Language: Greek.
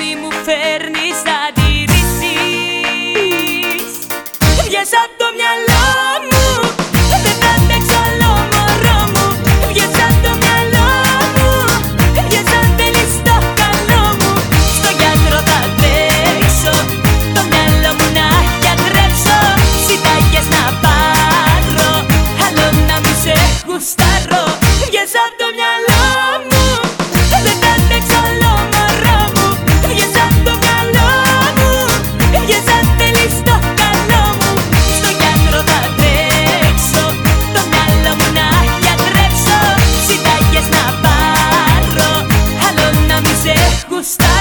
μη μου φέρνεις αντιρρήσεις Βγες το μυαλό μου Δεν θα αντέξω άλλο μωρό μου. Βγες το μυαλό μου Βγες το μου. Στο γιατρό θα Το μυαλό μου να γιατρέψω. Συνταγές να πάρω Άλλο να μη σε γουστάρω. Βγες απ' stop.